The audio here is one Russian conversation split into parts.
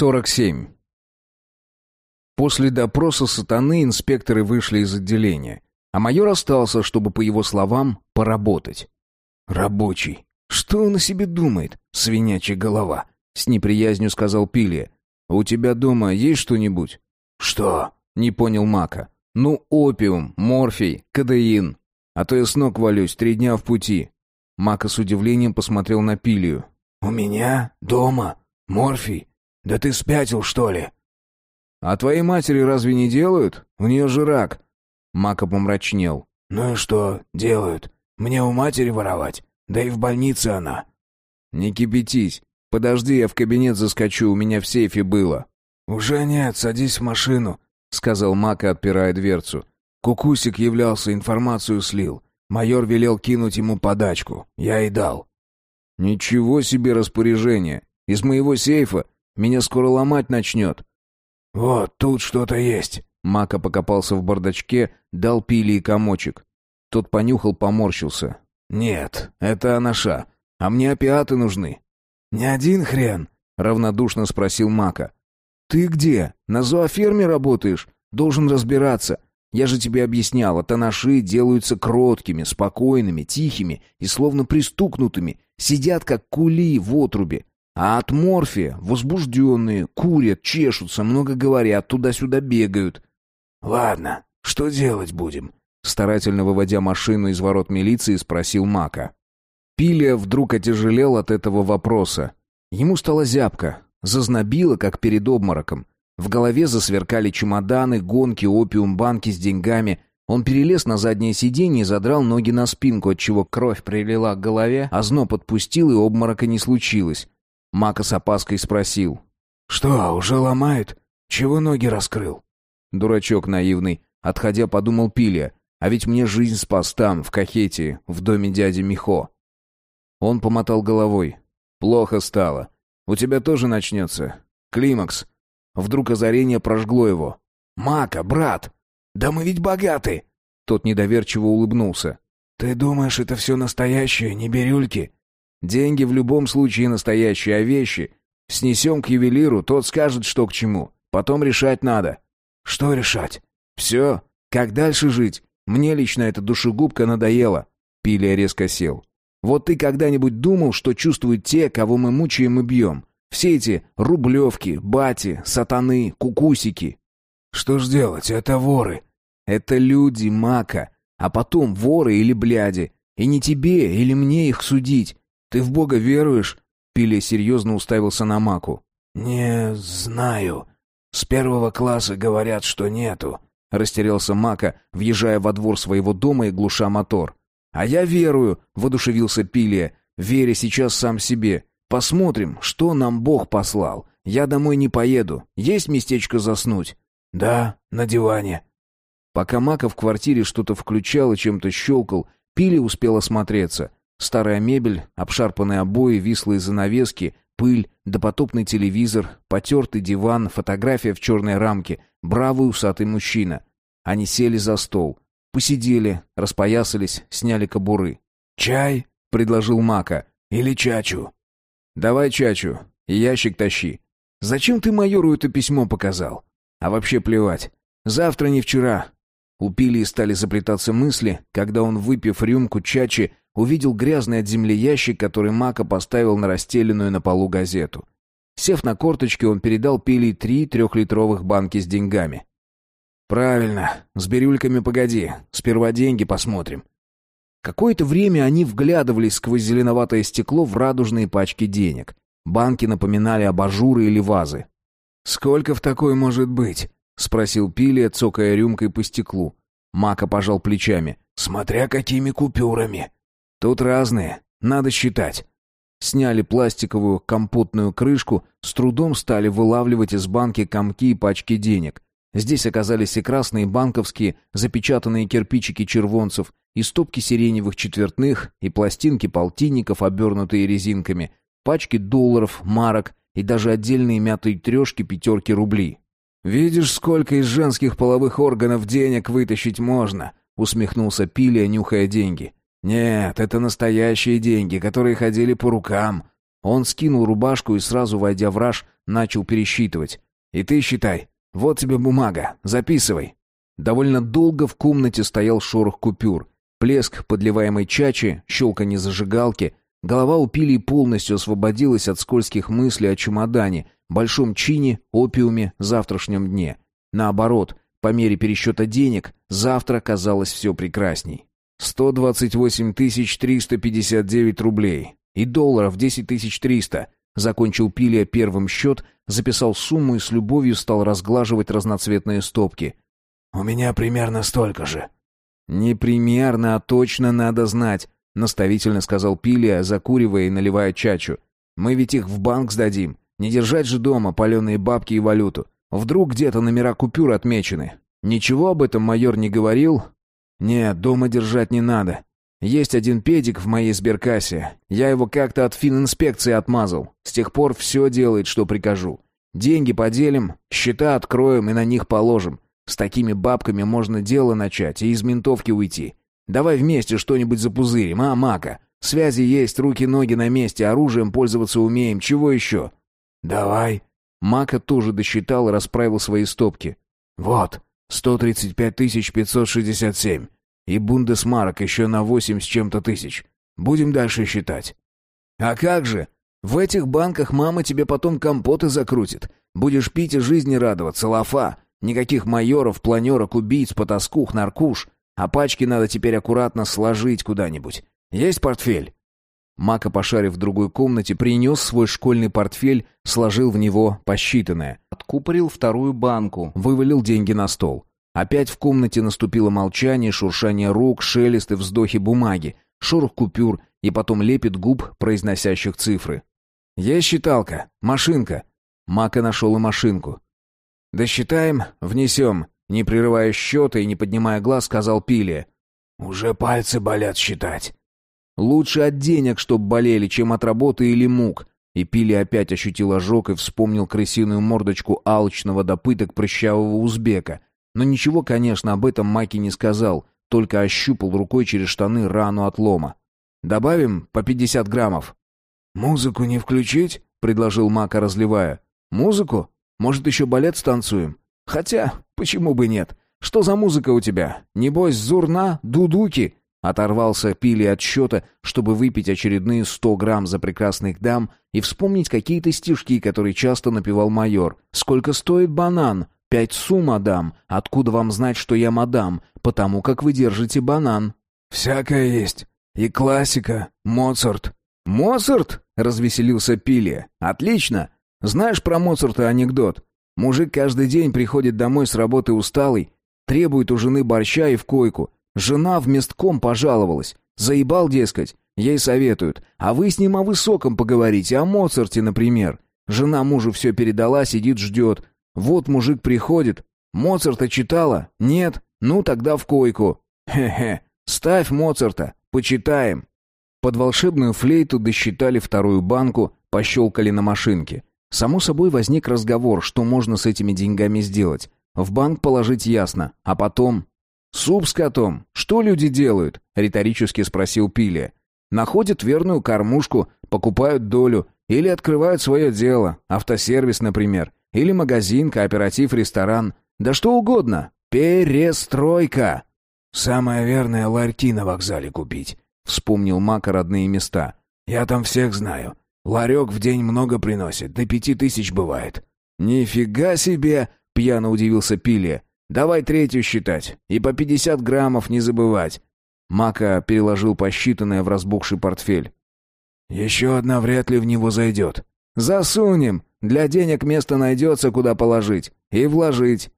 47. После допроса сатаны инспекторы вышли из отделения, а майор остался, чтобы, по его словам, поработать. «Рабочий. Что он о себе думает, свинячья голова?» — с неприязнью сказал Пилия. «У тебя дома есть что-нибудь?» «Что?» — не понял Мака. «Ну, опиум, морфий, кадеин. А то я с ног валюсь, три дня в пути». Мака с удивлением посмотрел на Пилию. «У меня? Дома? Морфий? Да ты спятил, что ли?» «А твоей матери разве не делают? У нее же рак». Мака помрачнел. «Ну и что делают? Мне у матери воровать? Да и в больнице она». «Не кипятись. Подожди, я в кабинет заскочу, у меня в сейфе было». «Уже нет, садись в машину», — сказал Мака, отпирая дверцу. Кукусик являлся, информацию слил. Майор велел кинуть ему подачку. Я и дал. «Ничего себе распоряжение! Из моего сейфа! Меня скоро ломать начнет!» «Вот, тут что-то есть!» Мака покопался в бардачке, дал пили и комочек. Тот понюхал, поморщился. «Нет, это анаша. А мне опиаты нужны». «Не один хрен?» — равнодушно спросил Мака. «Ты где? На зооферме работаешь? Должен разбираться. Я же тебе объяснял, атанаши делаются кроткими, спокойными, тихими и словно пристукнутыми, сидят как кули в отрубе. А от морфия возбужденные, курят, чешутся, много говорят, туда-сюда бегают. «Ладно, что делать будем?» Старательно выводя машину из ворот милиции, спросил Мака. Пилия вдруг отяжелел от этого вопроса. Ему стало зябко, зазнобило, как перед обмороком. В голове засверкали чемоданы, гонки, опиум, банки с деньгами. Он перелез на заднее сиденье и задрал ноги на спинку, отчего кровь прилила к голове, а зноб отпустил и обморока не случилось. Мака с опаской спросил. «Что, уже ломает? Чего ноги раскрыл?» Дурачок наивный. Отходя, подумал Пилия. А ведь мне жизнь спас там, в Кахете, в доме дяди Михо. Он помотал головой. «Плохо стало. У тебя тоже начнется. Климакс. Вдруг озарение прожгло его. «Мака, брат! Да мы ведь богаты!» Тот недоверчиво улыбнулся. «Ты думаешь, это все настоящее, не бирюльки?» «Деньги в любом случае настоящие, а вещи. Снесем к ювелиру, тот скажет, что к чему. Потом решать надо». «Что решать?» «Все. Как дальше жить? Мне лично эта душегубка надоела». Пилия резко сел. «Вот ты когда-нибудь думал, что чувствуют те, кого мы мучаем и бьем? Все эти рублевки, бати, сатаны, кукусики. Что ж делать, это воры. Это люди, мака. А потом воры или бляди. И не тебе или мне их судить. Ты в Бога веруешь? Пиле серьезно уставился на маку. Не знаю. С первого класса говорят, что нету. Растерялся Мака, въезжая во двор своего дома и глуша мотор. «А я верую», — воодушевился Пилия, веря сейчас сам себе. Посмотрим, что нам Бог послал. Я домой не поеду. Есть местечко заснуть? Да, на диване. Пока Мака в квартире что-то включал и чем-то щелкал, Пили успел осмотреться. Старая мебель, обшарпанные обои, вислые занавески, пыль, допотопный телевизор, потертый диван, фотография в черной рамке, бравый усатый мужчина. Они сели за стол. Посидели, распоясались, сняли кобуры. «Чай?» — предложил Мака. «Или чачу?» «Давай чачу ящик тащи. Зачем ты майору это письмо показал? А вообще плевать. Завтра не вчера». Упили и стали заплетаться мысли, когда он, выпив рюмку чачи, увидел грязный от земли ящик, который Мака поставил на расстеленную на полу газету. Сев на корточки, он передал Пили три трехлитровых банки с деньгами. «Правильно. С бирюльками погоди. Сперва деньги посмотрим. Какое-то время они вглядывались сквозь зеленоватое стекло в радужные пачки денег. Банки напоминали абажуры или вазы. «Сколько в такой может быть?» — спросил Пилия, цокая рюмкой по стеклу. Мака пожал плечами. «Смотря какими купюрами». «Тут разные. Надо считать». Сняли пластиковую компотную крышку, с трудом стали вылавливать из банки комки и пачки денег. Здесь оказались и красные банковские, запечатанные кирпичики червонцев, и стопки сиреневых четвертных, и пластинки полтинников, обернутые резинками, пачки долларов, марок и даже отдельные мятые трешки пятерки рублей. «Видишь, сколько из женских половых органов денег вытащить можно?» — усмехнулся Пилия, нюхая деньги. «Нет, это настоящие деньги, которые ходили по рукам. Он скинул рубашку и сразу, войдя в раж, начал пересчитывать. «И ты считай. Вот тебе бумага. Записывай». Довольно долго в комнате стоял шорох купюр. Плеск подливаемой чачи, щелканье зажигалки. Голова у Пили полностью освободилась от скользких мыслей о чемодане, большом чине, опиуме, завтрашнем дне. Наоборот, по мере пересчета денег, завтра казалось все прекрасней. 128 359 рублей и долларов 10 300. Закончил Пилия первым счет, записал сумму и с любовью стал разглаживать разноцветные стопки. «У меня примерно столько же». «Не примерно, а точно надо знать», — наставительно сказал Пилия, закуривая и наливая чачу. «Мы ведь их в банк сдадим. Не держать же дома паленые бабки и валюту. Вдруг где-то номера купюр отмечены. Ничего об этом майор не говорил? Нет, дома держать не надо. Есть один педик в моей сберкассе. Я его как-то от фининспекции отмазал. С тех пор все делает, что прикажу. Деньги поделим, счета откроем и на них положим. С такими бабками можно дело начать и из ментовки уйти. Давай вместе что-нибудь запузырим, а, Мака? Связи есть, руки-ноги на месте, оружием пользоваться умеем, чего еще?» «Давай». Мака тоже досчитал и расправил свои стопки. «Вот, сто тридцать пять тысяч пятьсот шестьдесят семь. И бундесмарок еще на восемь с чем-то тысяч. Будем дальше считать». «А как же? В этих банках мама тебе потом компоты закрутит. Будешь пить и жизни радоваться, лафа. Никаких майоров, планерок, убийц, потаскух, наркуш. А пачки надо теперь аккуратно сложить куда-нибудь. Есть портфель?» Мака, пошарив в другой комнате, принес свой школьный портфель, сложил в него посчитанное. Откупорил вторую банку, вывалил деньги на стол. Опять в комнате наступило молчание, шуршание рук, шелест и вздохи бумаги, шорох купюр и потом лепит губ, произносящих цифры. «Есть считалка? Машинка?» Мака нашел и машинку. «Досчитаем, внесем», не прерывая счета и не поднимая глаз, сказал Пиле. «Уже пальцы болят считать». «Лучше от денег, чтоб болели, чем от работы или мук». И Пили опять ощутил ожог и вспомнил крысиную мордочку алчного допыток прыщавого узбека. Но ничего, конечно, об этом Маки не сказал, только ощупал рукой через штаны рану от лома. «Добавим по пятьдесят граммов». «Музыку не включить?» — предложил Мака, разливая. «Музыку? Может, еще балет станцуем? Хотя, почему бы нет? Что за музыка у тебя? Небось, зурна, дудуки?» Оторвался Пили от счета, чтобы выпить очередные сто грамм за прекрасных дам и вспомнить какие-то стишки, которые часто напевал майор. «Сколько стоит банан? Пять су, мадам. Откуда вам знать, что я мадам? Потому как вы держите банан». «Всякое есть. И классика. Моцарт». «Моцарт?» — развеселился Пили. «Отлично. Знаешь про Моцарта анекдот? Мужик каждый день приходит домой с работы усталый, требует у жены борща и в койку. Жена в местком пожаловалась. Заебал, дескать. Ей советуют. А вы с ним о высоком поговорите, о Моцарте, например. Жена мужу все передала, сидит, ждет. Вот мужик приходит. Моцарта читала? Нет? Ну тогда в койку. Хе-хе. Ставь Моцарта. Почитаем. Под волшебную флейту досчитали вторую банку, пощелкали на машинке. Само собой возник разговор, что можно с этими деньгами сделать. В банк положить ясно, а потом... «Суп с котом. Что люди делают?» — риторически спросил Пилия. «Находят верную кормушку, покупают долю или открывают свое дело, автосервис, например, или магазин, кооператив, ресторан, да что угодно. Перестройка!» «Самое верное — ларьки на вокзале купить», — вспомнил Мака родные места. «Я там всех знаю. Ларек в день много приносит, до пяти тысяч бывает». «Нифига себе!» — пьяно удивился Пилия. «Давай третью считать, и по пятьдесят граммов не забывать». Мака переложил посчитанное в разбухший портфель. «Еще одна вряд ли в него зайдет». «Засунем! Для денег место найдется, куда положить. И вложить».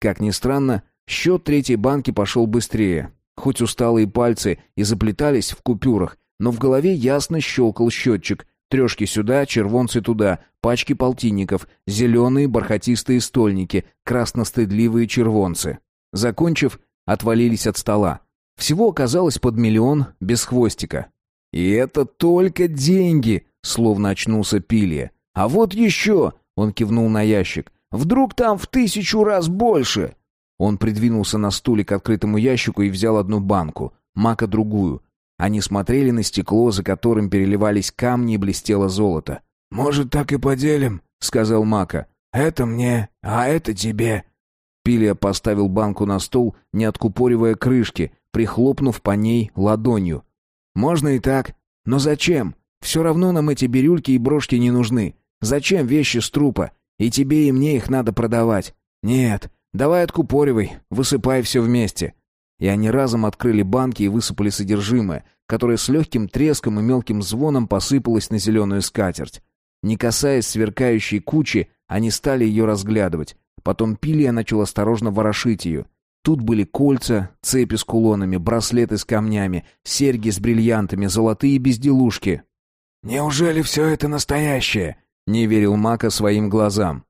Как ни странно, счет третьей банки пошел быстрее. Хоть усталые пальцы и заплетались в купюрах, но в голове ясно щелкал счетчик, Трешки сюда, червонцы туда, пачки полтинников, зеленые бархатистые стольники, красностыдливые червонцы. Закончив, отвалились от стола. Всего оказалось под миллион без хвостика. «И это только деньги!» — словно очнулся Пилия. «А вот еще!» — он кивнул на ящик. «Вдруг там в тысячу раз больше!» Он придвинулся на стуле к открытому ящику и взял одну банку, мака другую. Они смотрели на стекло, за которым переливались камни и блестело золото. «Может, так и поделим?» — сказал Мака. «Это мне, а это тебе». Пилия поставил банку на стол, не откупоривая крышки, прихлопнув по ней ладонью. «Можно и так. Но зачем? Все равно нам эти бирюльки и брошки не нужны. Зачем вещи с трупа? И тебе, и мне их надо продавать. Нет, давай откупоривай, высыпай все вместе». И они разом открыли банки и высыпали содержимое, которое с легким треском и мелким звоном посыпалось на зеленую скатерть. Не касаясь сверкающей кучи, они стали ее разглядывать. Потом Пилия начал осторожно ворошить ее. Тут были кольца, цепи с кулонами, браслеты с камнями, серьги с бриллиантами, золотые безделушки. «Неужели все это настоящее?» — не верил Мака своим глазам.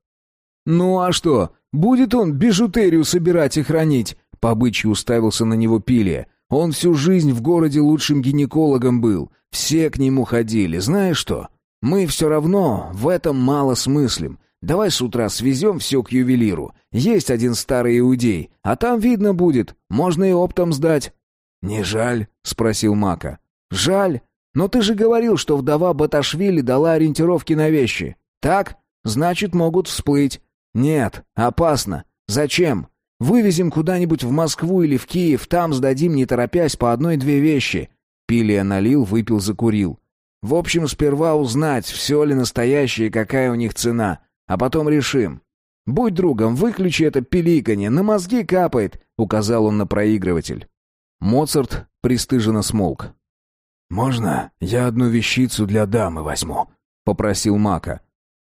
«Ну а что? Будет он бижутерию собирать и хранить?» По уставился на него Пилия. «Он всю жизнь в городе лучшим гинекологом был. Все к нему ходили. Знаешь что? Мы все равно в этом мало смыслим. Давай с утра свезем все к ювелиру. Есть один старый иудей, а там видно будет. Можно и оптом сдать». «Не жаль?» — спросил Мака. «Жаль. Но ты же говорил, что вдова Баташвили дала ориентировки на вещи. Так? Значит, могут всплыть. Нет, опасно. Зачем? Вывезем куда-нибудь в Москву или в Киев, там сдадим, не торопясь, по одной-две вещи». Пилия налил, выпил, закурил. В общем, сперва узнать, все ли настоящее и какая у них цена, а потом решим. Будь другом, выключи это пиликанье, на мозги капает, указал он на проигрыватель. Моцарт пристыженно смолк. «Можно я одну вещицу для дамы возьму?» — попросил Мака.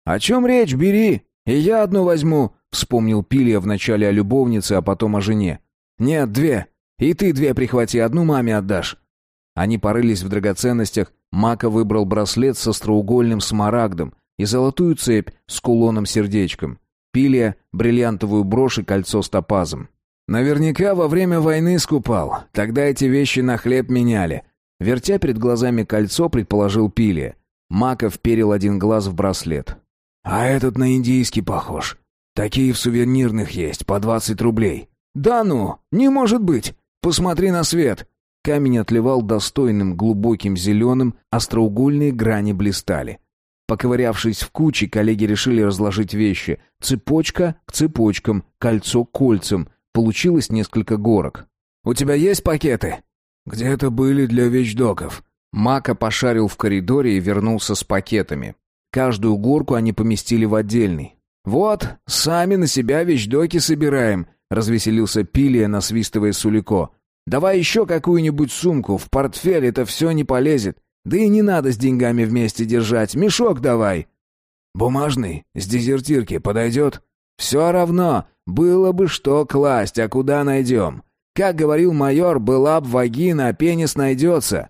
«О чем речь? Бери! И я одну возьму!» — вспомнил Пилия вначале о любовнице, а потом о жене. «Нет, две. И ты две прихвати, одну маме отдашь». Они порылись в драгоценностях, Мака выбрал браслет с остроугольным смарагдом и золотую цепь с кулоном-сердечком. Пилия — бриллиантовую брошь и кольцо с топазом. «Наверняка во время войны скупал. Тогда эти вещи на хлеб меняли». Вертя перед глазами кольцо, предположил Пилия. Мака вперил один глаз в браслет. «А этот на индийский похож. Такие в сувенирных есть, по двадцать рублей». «Да ну, не может быть! Посмотри на свет!» Камень отливал достойным глубоким зеленым, остроугольные грани блистали. Поковырявшись в куче, коллеги решили разложить вещи. Цепочка к цепочкам, кольцо к кольцам. Получилось несколько горок. «У тебя есть пакеты?» «Где-то были для вещдоков». Мака пошарил в коридоре и вернулся с пакетами. Каждую горку они поместили в отдельный. «Вот, сами на себя вещдоки собираем», — развеселился Пилия, насвистывая Сулико. Давай еще какую-нибудь сумку, в портфель это все не полезет. Да и не надо с деньгами вместе держать, мешок давай». «Бумажный, с дезертирки подойдет?» «Все равно, было бы что класть, а куда найдем? Как говорил майор, была б вагина, а пенис найдется».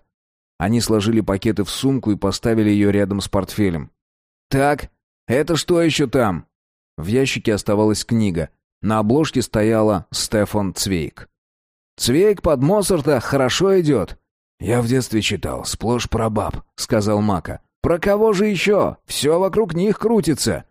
Они сложили пакеты в сумку и поставили ее рядом с портфелем. «Так, это что еще там?» В ящике оставалась книга. На обложке стояла Стефан Цвейк. Цвейк под Моцарта хорошо идет». «Я в детстве читал, сплошь про баб», — сказал Мака. «Про кого же еще? Все вокруг них крутится».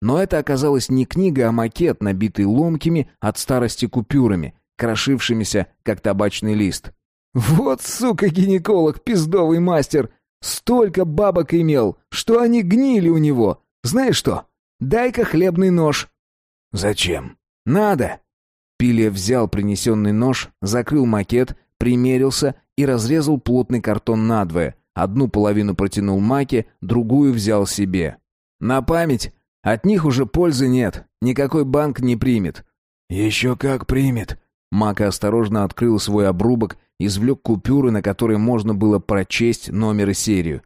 Но это оказалась не книга, а макет, набитый ломкими от старости купюрами, крошившимися, как табачный лист. «Вот, сука, гинеколог, пиздовый мастер! Столько бабок имел, что они гнили у него! Знаешь что? Дай-ка хлебный нож!» «Зачем?» «Надо!» Пилия взял принесенный нож, закрыл макет, примерился и разрезал плотный картон надвое. Одну половину протянул Маке, другую взял себе. «На память! От них уже пользы нет. Никакой банк не примет». «Еще как примет!» Мака осторожно открыл свой обрубок, извлек купюры, на которые можно было прочесть номер и серию.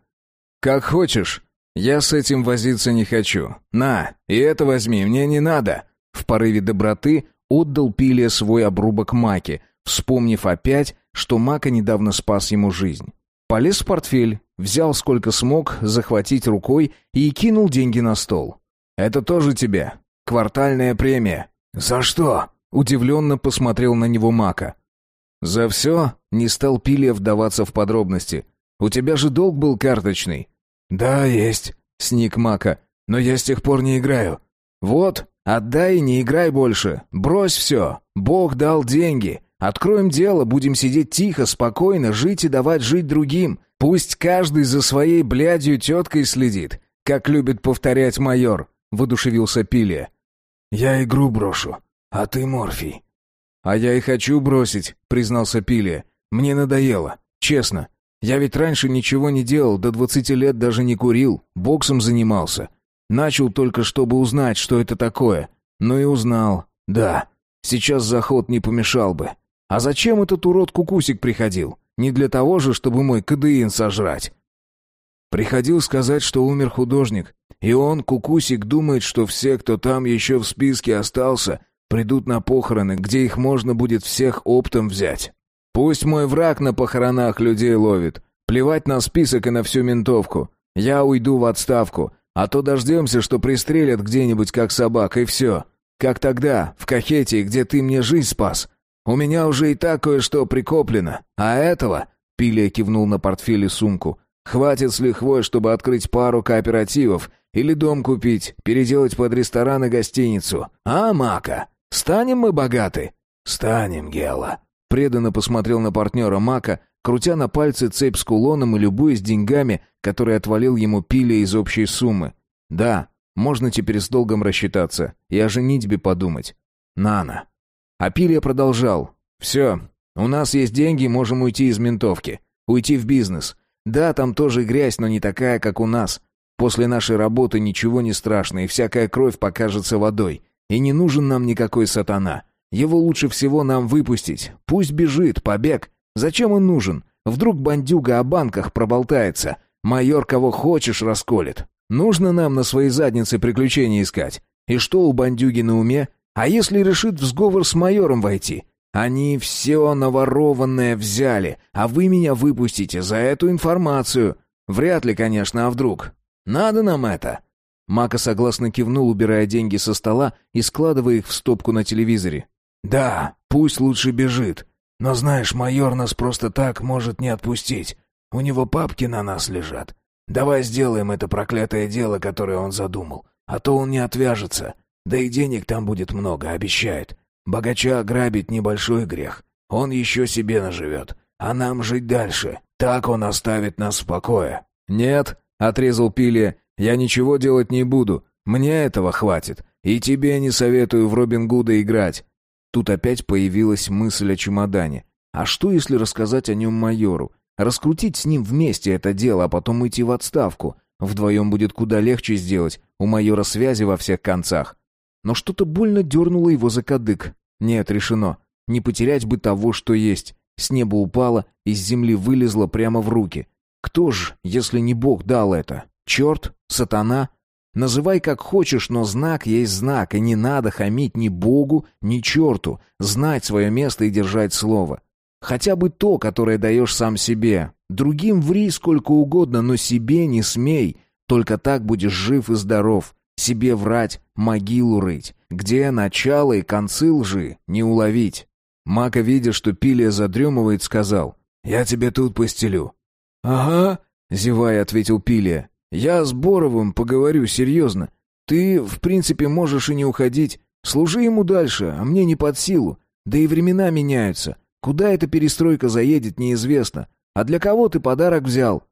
«Как хочешь. Я с этим возиться не хочу. На, и это возьми, мне не надо». В порыве доброты Отдал Пиле свой обрубок маки, вспомнив опять, что мака недавно спас ему жизнь. Полез в портфель, взял сколько смог захватить рукой и кинул деньги на стол. «Это тоже тебе. Квартальная премия». «За что?» — удивленно посмотрел на него мака. «За все?» — не стал Пиле вдаваться в подробности. «У тебя же долг был карточный». «Да, есть», — сник мака. «Но я с тех пор не играю». «Вот, Отдай и не играй больше. Брось все. Бог дал деньги. Откроем дело, будем сидеть тихо, спокойно, жить и давать жить другим. Пусть каждый за своей блядью теткой следит, как любит повторять майор», — воодушевился Пилия. «Я игру брошу, а ты морфий». «А я и хочу бросить», — признался Пилия. «Мне надоело, честно. Я ведь раньше ничего не делал, до двадцати лет даже не курил, боксом занимался. Начал только, чтобы узнать, что это такое. Ну и узнал. Да, сейчас заход не помешал бы. А зачем этот урод Кукусик приходил? Не для того же, чтобы мой кадеин сожрать. Приходил сказать, что умер художник, и он, Кукусик, думает, что все, кто там еще в списке остался, придут на похороны, где их можно будет всех оптом взять. Пусть мой враг на похоронах людей ловит. Плевать на список и на всю ментовку. Я уйду в отставку, а то дождемся, что пристрелят где-нибудь как собак, и все. Как тогда, в Кахете, где ты мне жизнь спас. У меня уже и так кое-что прикоплено. А этого...» Пилия кивнул на портфель и сумку. «Хватит с лихвой, чтобы открыть пару кооперативов или дом купить, переделать под ресторан и гостиницу. А, Мака, станем мы богаты?» «Станем, Гела». Преданно посмотрел на партнера Мака, крутя на пальце цепь с кулоном и любуясь деньгами, которые отвалил ему Пилия из общей суммы. «Да, можно теперь с долгом рассчитаться и о женитьбе подумать. Нана. Апилия продолжал. «Все, у нас есть деньги, можем уйти из ментовки. Уйти в бизнес. Да, там тоже грязь, но не такая, как у нас. После нашей работы ничего не страшно, и всякая кровь покажется водой. И не нужен нам никакой сатана. Его лучше всего нам выпустить. Пусть бежит, побег. Зачем он нужен? Вдруг бандюга о банках проболтается. Майор кого хочешь расколет. Нужно нам на своей заднице приключения искать. И что у бандюги на уме? А если решит в сговор с майором войти? Они все наворованное взяли, а вы меня выпустите за эту информацию. Вряд ли, конечно, а вдруг? Надо нам это?» Мака согласно кивнул, убирая деньги со стола и складывая их в стопку на телевизоре. «Да, пусть лучше бежит. Но знаешь, майор нас просто так может не отпустить. У него папки на нас лежат. Давай сделаем это проклятое дело, которое он задумал, а то он не отвяжется. Да и денег там будет много, обещает. Богача ограбить небольшой грех. Он еще себе наживет. А нам жить дальше. Так он оставит нас в покое». «Нет», — отрезал Пилия, — «я ничего делать не буду. Мне этого хватит. И тебе не советую в Робин Гуда играть». Тут опять появилась мысль о чемодане. А что, если рассказать о нем майору? Раскрутить с ним вместе это дело, а потом уйти в отставку. Вдвоем будет куда легче сделать. У майора связи во всех концах. Но что-то больно дернуло его за кадык. Нет, решено. Не потерять бы того, что есть. С неба упало, из земли вылезло прямо в руки. Кто ж, если не Бог дал это? Черт? Сатана? Называй как хочешь, но знак есть знак, и не надо хамить ни Богу, ни черту. Знать свое место и держать слово. Хотя бы то, которое даешь сам себе. Другим ври сколько угодно, но себе не смей. Только так будешь жив и здоров. Себе врать, могилу рыть. Где начало и концы лжи не уловить. Мака, видя, что Пилия задремывает, сказал. «Я тебе тут постелю». «Ага», — зевая, ответил Пилия. «Я с Боровым поговорю серьезно. Ты, в принципе, можешь и не уходить. Служи ему дальше, а мне не под силу. Да и времена меняются. Куда эта перестройка заедет, неизвестно. А для кого ты подарок взял?»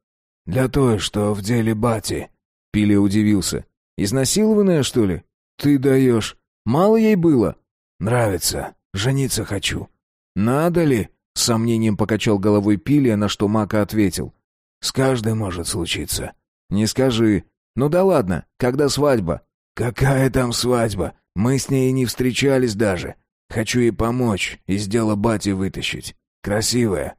«Для той, что в деле бати». Пилия удивился. «Изнасилованная, что ли? Ты даешь. Мало ей было?» «Нравится. Жениться хочу». «Надо ли?» — с сомнением покачал головой Пилия, на что Мака ответил. «С каждой может случиться». «Не скажи. Ну да ладно, когда свадьба?» «Какая там свадьба? Мы с ней не встречались даже. Хочу ей помочь, из дела бати вытащить. Красивая».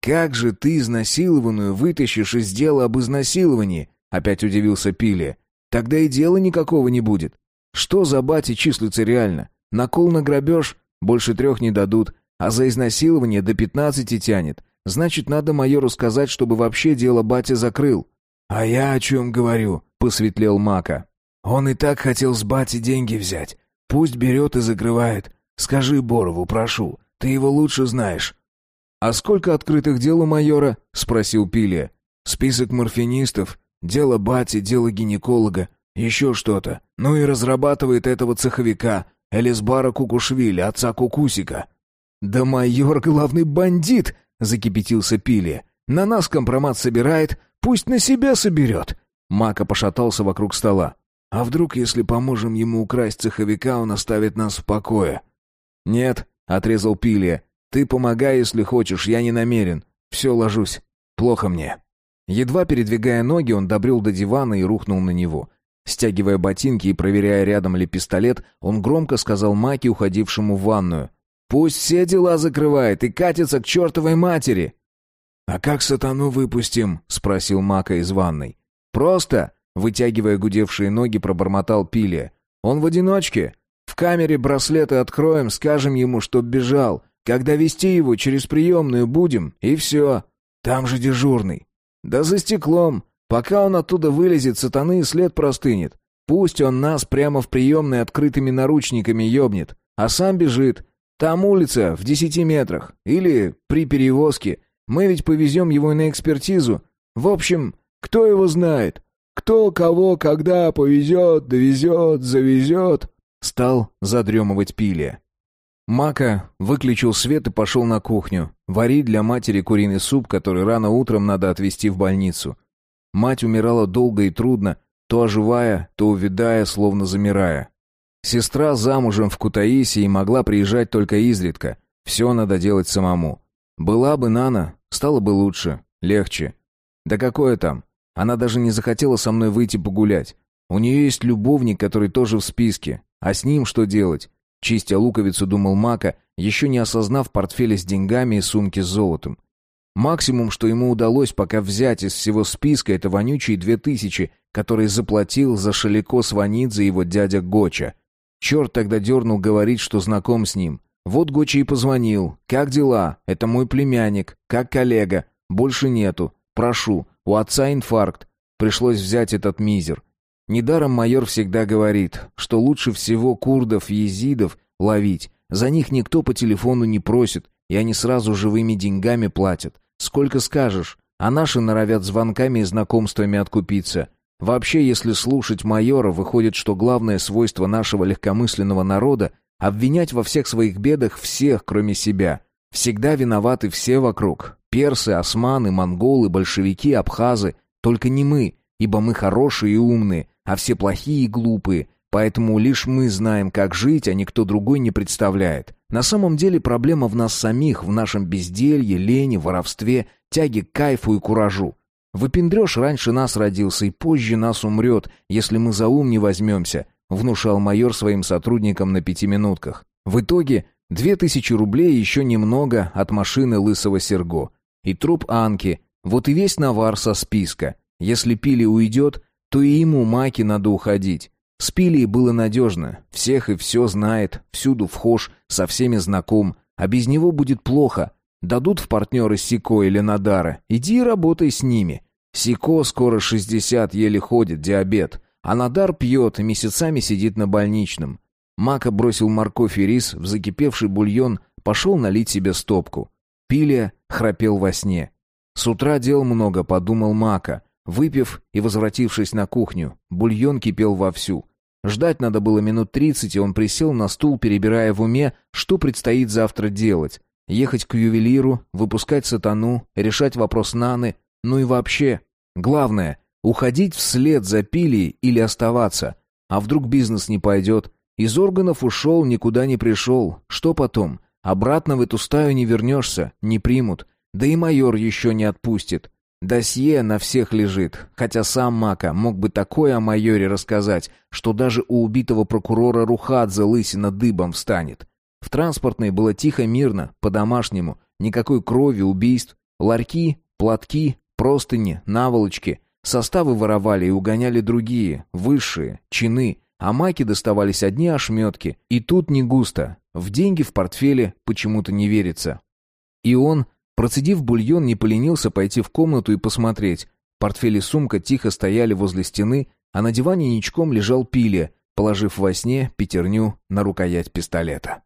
«Как же ты изнасилованную вытащишь из дела об изнасиловании?» — опять удивился Пилия. «Тогда и дела никакого не будет. Что за бати числится реально? Накол на грабеж? Больше трех не дадут, а за изнасилование до пятнадцати тянет. Значит, надо майору сказать, чтобы вообще дело батя закрыл». «А я о чем говорю?» — посветлел Мака. «Он и так хотел с бати деньги взять. Пусть берет и закрывает. Скажи Борову, прошу, ты его лучше знаешь». «А сколько открытых дел у майора?» — спросил Пилия. «Список морфинистов, дело бати, дело гинеколога, еще что-то. Ну и разрабатывает этого цеховика, Элисбара Кукушвили, отца Кукусика». «Да майор главный бандит!» — закипятился Пили. «На нас компромат собирает, пусть на себя соберет!» Мака пошатался вокруг стола. «А вдруг, если поможем ему украсть цеховика, он оставит нас в покое?» «Нет», — отрезал Пилия. «Ты помогай, если хочешь, я не намерен. Все, ложусь. Плохо мне». Едва передвигая ноги, он добрел до дивана и рухнул на него. Стягивая ботинки и проверяя, рядом ли пистолет, он громко сказал Маке, уходившему в ванную. «Пусть все дела закрывает и катится к чертовой матери!» «А как сатану выпустим?» — спросил Мака из ванной. «Просто!» — вытягивая гудевшие ноги, пробормотал Пилия. «Он в одиночке. В камере браслеты откроем, скажем ему, чтоб бежал. Когда вести его через приемную будем, и все. Там же дежурный. Да за стеклом. Пока он оттуда вылезет, сатаны след простынет. Пусть он нас прямо в приемной открытыми наручниками ёбнет, а сам бежит. Там улица, в десяти метрах. Или при перевозке. Мы ведь повезем его на экспертизу. В общем, кто его знает? Кто кого когда повезет, довезет, завезет?» Стал задремывать пиле. Мака выключил свет и пошел на кухню, варить для матери куриный суп, который рано утром надо отвезти в больницу. Мать умирала долго и трудно, то оживая, то увядая, словно замирая. Сестра замужем в Кутаиси и могла приезжать только изредка. Все надо делать самому. Была бы Нана, стало бы лучше, легче. Да какое там? Она даже не захотела со мной выйти погулять. У нее есть любовник, который тоже в списке. А с ним что делать? Чистя луковицу, думал Мака, еще не осознав портфеля с деньгами и сумки с золотом. Максимум, что ему удалось пока взять из всего списка, это вонючие две тысячи, которые заплатил за Шалико Сванидзе его дядя Гоча. Черт тогда дернул говорить, что знаком с ним. Вот Гоча и позвонил. «Как дела? Это мой племянник. Как коллега? Больше нету. Прошу. У отца инфаркт. Пришлось взять этот мизер». Недаром майор всегда говорит, что лучше всего курдов и езидов ловить. За них никто по телефону не просит, и они сразу живыми деньгами платят. Сколько скажешь, а наши норовят звонками и знакомствами откупиться. Вообще, если слушать майора, выходит, что главное свойство нашего легкомысленного народа — обвинять во всех своих бедах всех, кроме себя. Всегда виноваты все вокруг. Персы, османы, монголы, большевики, абхазы. Только не мы, ибо мы хорошие и умные, а все плохие и глупые, Поэтому лишь мы знаем, как жить, а никто другой не представляет. На самом деле проблема в нас самих, в нашем безделье, лени, воровстве, тяге к кайфу и куражу. Выпендрешь раньше нас родился и позже нас умрет, если мы за ум не возьмемся, внушал майор своим сотрудникам на пятиминутках. В итоге две тысячи рублей еще немного от машины лысого Серго. И труп Анки, вот и весь навар со списка. Если Пили уйдет, то и ему Маки надо уходить. С Пилей было надежно. Всех и все знает, всюду вхож, со всеми знаком. А без него будет плохо. Дадут в партнеры Сико или Надара. Иди и работай с ними. Сико скоро 60, еле ходит, диабет. А Надар пьет и месяцами сидит на больничном. Мака бросил морковь и рис в закипевший бульон, пошел налить себе стопку. Пилия храпел во сне. С утра дел много, подумал Мака. Выпив и возвратившись на кухню, бульон кипел вовсю. Ждать надо было минут тридцать, и он присел на стул, перебирая в уме, что предстоит завтра делать. Ехать к ювелиру, выпускать сатану, решать вопрос Наны, ну и вообще. Главное, уходить вслед за Пилей или оставаться. А вдруг бизнес не пойдет? Из органов ушел, никуда не пришел. Что потом? Обратно в эту стаю не вернешься, не примут. Да и майор еще не отпустит. Досье на всех лежит, хотя сам Мака мог бы такое о майоре рассказать, что даже у убитого прокурора Рухадзе лысина дыбом встанет. В транспортной было тихо-мирно, по-домашнему, никакой крови, убийств, ларьки, платки, простыни, наволочки. Составы воровали и угоняли другие, высшие, чины, а Маке доставались одни ошметки. И тут не густо, в деньги в портфеле почему-то не верится. И он Процедив бульон, не поленился пойти в комнату и посмотреть. Портфель и сумка тихо стояли возле стены, а на диване ничком лежал Пиля, положив во сне пятерню на рукоять пистолета.